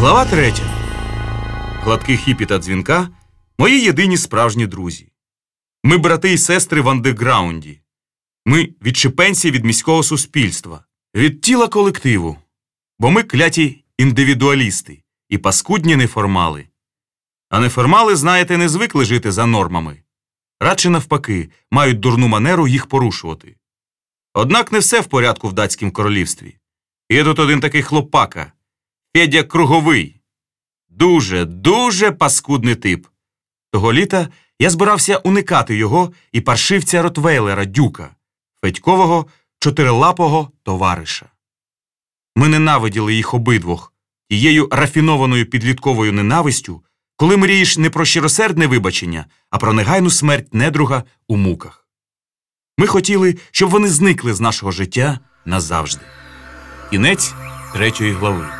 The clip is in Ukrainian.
Глава третя. Гладкий хіпі та дзвінка мої єдині справжні друзі. Ми брати і сестри в андеграунді. Ми відшипенці від міського суспільства, від тіла колективу. Бо ми кляті індивідуалісти і паскудні неформали. А неформали, знаєте, не звикли жити за нормами. Радше навпаки, мають дурну манеру їх порушувати. Однак не все в порядку в датськім королівстві. Є тут один такий хлопака Федя Круговий. Дуже, дуже паскудний тип. Того літа я збирався уникати його і паршивця Ротвейлера Дюка, Федькового чотирилапого товариша. Ми ненавиділи їх обидвох тією рафінованою підлітковою ненавистю, коли мрієш не про щиросердне вибачення, а про негайну смерть недруга у муках. Ми хотіли, щоб вони зникли з нашого життя назавжди. Кінець третьої глави.